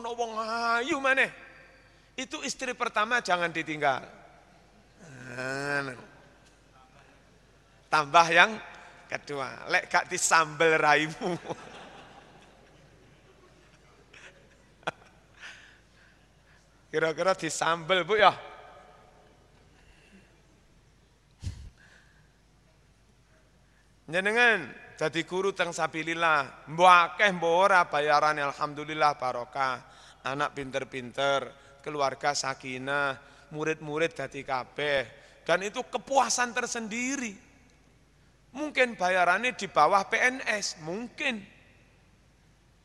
Ono wong ayu mana? Itu istri pertama jangan ditinggal. Tambah yang kedua, lek gak disambel raimu. Kira-kira disambel bu ya? Jenengan jadi guru teng sabilillah, mbok akeh mbok ora bayarane alhamdulillah barokah. Anak pinter-pinter, keluarga sakinah, murid-murid dadi kabeh. Dan itu kepuasan tersendiri. Mungkin bayarannya di bawah PNS, mungkin.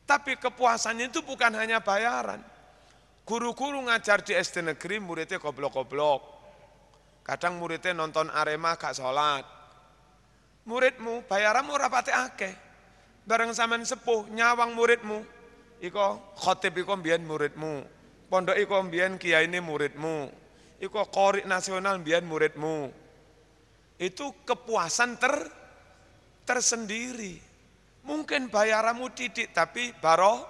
Tapi kepuasannya itu bukan hanya bayaran. Guru-guru ngajar di SD negeri muridnya goblok-goblok. Kadang muridnya nonton Arema gak sholat muridmu bayaranmu rapati akeh. Bareng sampean sepuh nyawang muridmu. Iko khotib iko mbiyen muridmu. Pondok iko kiai ini muridmu. Iko korik nasional mbiyen muridmu. Itu kepuasan ter tersendiri. Mungkin bayaranmu didik tapi baro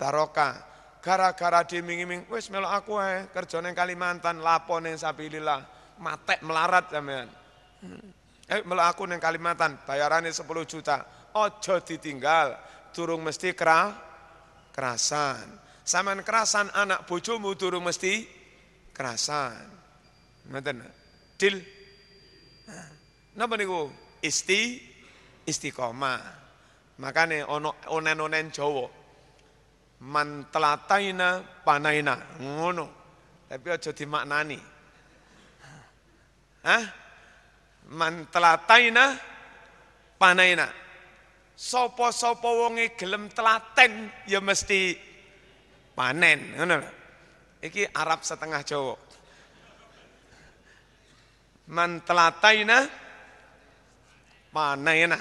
barokah. Gara-gara diming-iming, wis melok aku eh kerja Kalimantan, lapo neng sabilillah, matek melarat sampean. Hmm. Eh melok aku neng Kalimantan, bayarannya 10 juta. Ojo ditinggal, turung mesti kera, kerasan. Saman kerasan anak bojomu turung mesti kerasan. Ngoten. Dil. Napa niku? Isti istiqomah. Makane ono onen-onen Jawa. Man telataina panaina. Ngono. Tapi aja dimaknani. Hah? Man telataina panaina. Sopo-sopo wonge gelem telaten ya mesti panen, ngono Iki Arab setengah Jawa. Man telataina panaina.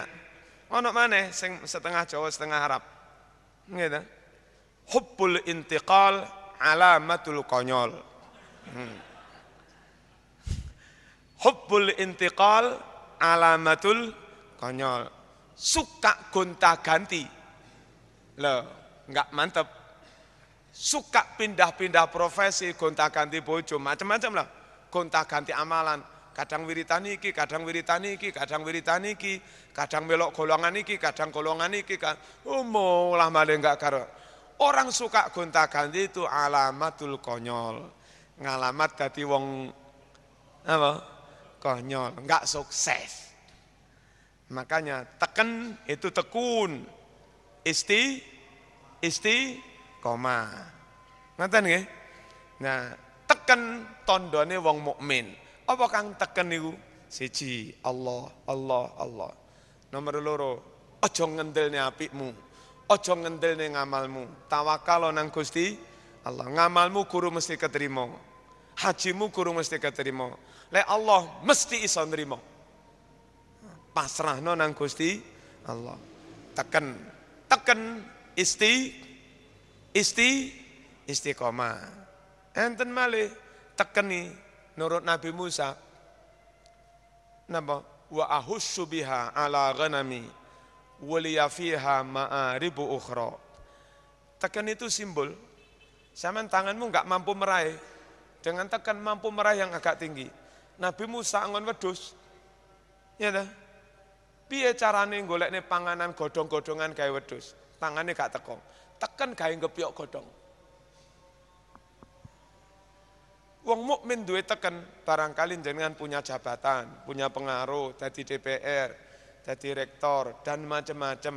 Ono mana sing setengah Jawa setengah Arab. Gitu. Hubbul intiqal alamatul konyol. Hmm. Hubbul intiqal alamatul konyol. Suka gonta-ganti. Loh, enggak mantep. Suka pindah-pindah profesi, gonta-ganti bojo, macam-macam lah. Gonta-ganti amalan. Kadang wiritan iki, kadang wiritan iki, kadang wiritan iki, kadang belok golongan iki, kadang golongan iki. Kan. Oh, lah malah enggak karo. Orang suka gonta-ganti itu alamatul konyol. Ngalamat dadi wong apa? Konyol, enggak sukses. Makanya teken itu tekun. Isti isti koma. Ngoten nggih? Nah, teken tondone wong mukmin. Apa kang teken niku? Siji, Allah, Allah, Allah. Nomor loro, aja ngendelne apikmu. Aja ngendelne ngamalmu. Tawakal nang Gusti Allah. Ngamalmu guru mesti keterima. Hajimu guru mesti keterima le Allah mesti iso nrimo. Pasrahno nang Gusti Allah. Teken teken isti isti istiqomah. Enten malih tekeni nurut Nabi Musa. Napa? Wa ahussu biha ala ghanami waliya fiha ma'aribu ukhra. Teken itu simbol. Sama tanganmu enggak mampu meraih. Dengan tekan mampu meraih yang agak tinggi. Nabi Musa angon wedus. Ya ta? Piye carane golekne panganan godhong-godhongan gawe wedus? Tangane gak teko. Teken gawe ngepyok godhong. Wong mukmin duwe teken, barangkali jenengan punya jabatan, punya pengaruh, jadi DPR, jadi rektor, dan macam-macam.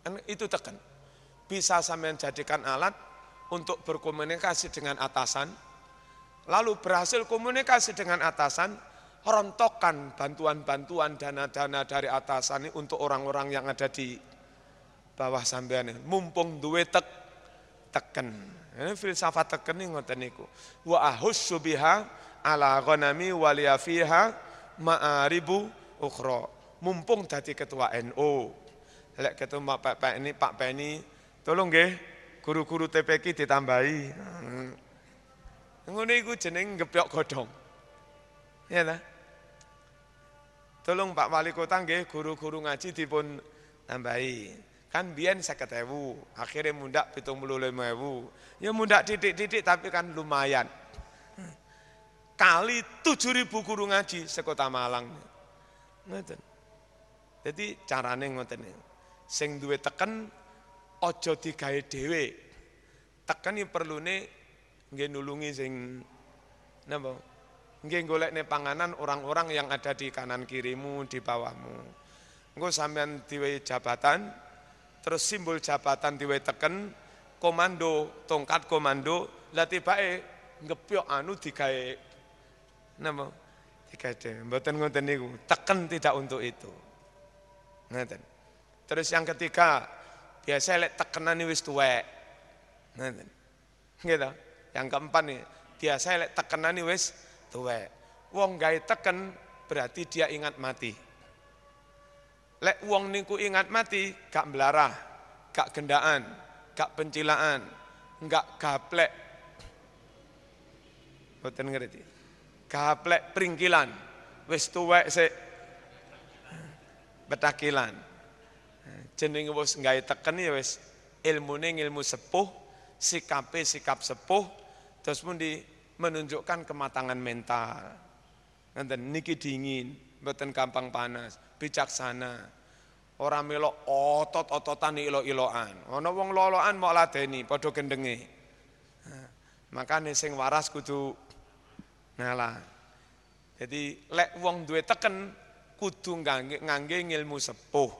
Kan itu teken. Bisa sampean jadikan alat untuk berkomunikasi dengan atasan, lalu berhasil komunikasi dengan atasan, rontokan bantuan-bantuan dana-dana dari atasan ini untuk orang-orang yang ada di bawah sampean mumpung duwe tek teken. Ini filsafat teken ini ngoten niku. Wa ahussu biha ala ghanami waliya fiha ma'aribu ukhra. Mumpung dadi ketua NU lek ketua Pak Pak ini Pak Peni tolong nggih guru-guru TPK ditambahi Ngono iku jeneng ngepyok godhong. Ya ta? Tolong Pak Wali Kota nggih guru-guru ngaji dipun tambahi. Kan biyen ewu, akhirnya mundak pitung puluh lima ewu. Ya mundak titik-titik tapi kan lumayan. Kali tujuh ribu guru ngaji sekota Malang. Ngoten. Jadi carane ngoten Sing duwe teken ojo digawe. Teken iki perlune nggih nulungi sing napa? Nggih golekne panganan orang-orang yang ada di kanan kirimu, di bawahmu. Engko sampean diwe jabatan, terus simbol jabatan diwe teken, komando, tongkat komando, lah tibake ngepyok anu digawe napa? Digawe. Mboten ngoten niku, teken tidak untuk itu. Ngoten. Terus yang ketiga, biasa lek tekenan wis tuwek. Ngoten. Gitu. Yang keempat nih, biasa lek tekenan wis tuwek. Wong gawe teken berarti dia ingat mati. Lek wong niku ingat mati, gak belarah, gak gendaan, gak pencilaan, gak gaplek. Boten ngerti. Gaplek pringkilan, wis tuwek sik betakilan. Jenenge wis gawe teken ya wis ilmune ilmu sepuh, sikape sikap sepuh, terus pun di menunjukkan kematangan mental. Nanti niki dingin, mboten gampang panas, bijaksana. Orang melok otot-ototan ilo-iloan. Ana wong loloan mau ladeni padha gendenge. Makane sing waras kudu ngalah. Jadi lek wong duwe teken kudu ngangge, ngangge ilmu sepuh.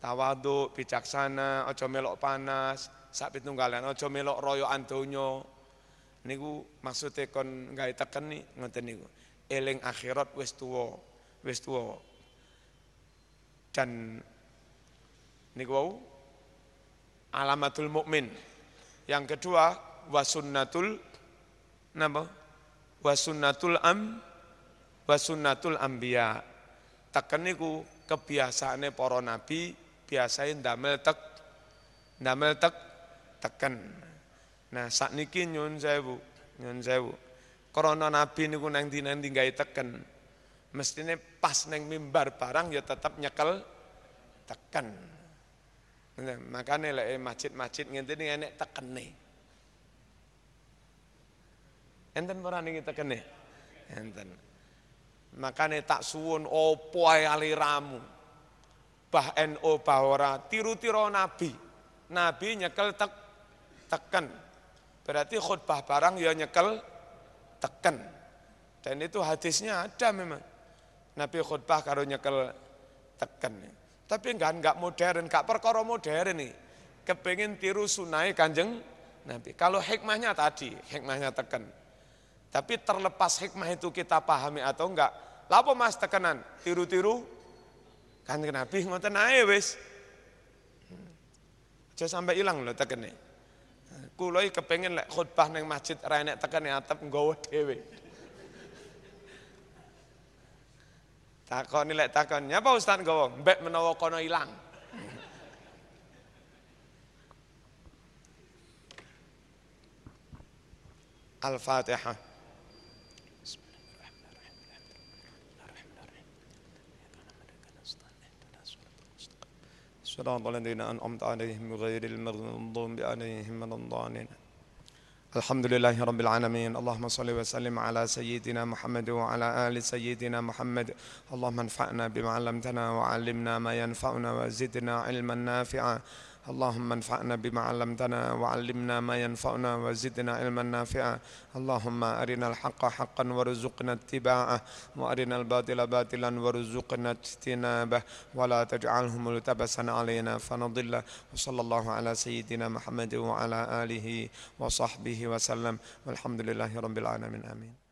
Tawadhu, bijaksana, aja melok panas, sak pitunggalan aja melok royokan donya. Niku maksude kon gawe teken nih ngoten niku. Eling akhirat wis tuwa, wis tuwa. Dan niku wau alamatul mukmin. Yang kedua wasunnatul napa? Wasunnatul am wasunnatul ambia. Teken niku kebiasaane para nabi biasain damel tek damel tek teken. Nah, sakniki nyun sewu, nyun sewu. Krana nabi niku nang ndi-ndi gawe teken mestine pas neng mimbar barang ya tetap nyekel tekan. Nah, makanya lek masjid-masjid ngene enek tekene. Enten ora niki tekene? Enten. Makanya tak suwun opo ae aliramu. Bah NO bahora tiru-tiru nabi. Nabi nyekel tek teken. Berarti khutbah barang ya nyekel teken. Dan itu hadisnya ada memang. Nabi khutbah karo nyekel teken. Tapi enggak enggak modern, enggak perkara modern nih. Kepengen tiru sunai kanjeng Nabi. Kalau hikmahnya tadi, hikmahnya teken. Tapi terlepas hikmah itu kita pahami atau enggak, lapo mas tekenan, tiru-tiru kanjeng Nabi ngoten ae wis. Aja sampai hilang loh tekene. Kuloi kepengen lek khutbah neng masjid ra enek tekene atep nggawa dhewe. Takon nilai takon, nyapa Ustaz gowo? Mbek menawa kono ilang. Al-Fatihah. صراط الذين أنعمت عليهم غير المغضوب عليهم ولا الضالين. الحمد لله رب العالمين. اللهم صل وسلم على سيدنا محمد وعلى آل سيدنا محمد. اللهم انفعنا بما علمتنا وعلمنا ما ينفعنا وزدنا علما نافعا. اللهم انفعنا بما علمتنا وعلمنا ما ينفعنا وزدنا علما نافعا. اللهم أرنا الحق حقا وارزقنا اتباعه وأرنا الباطل باطلا وارزقنا اجتنابه. ولا تجعله ملتبسا علينا فنضل. وصلى الله على سيدنا محمد وعلى آله وصحبه وسلم. والحمد لله رب العالمين. آمين.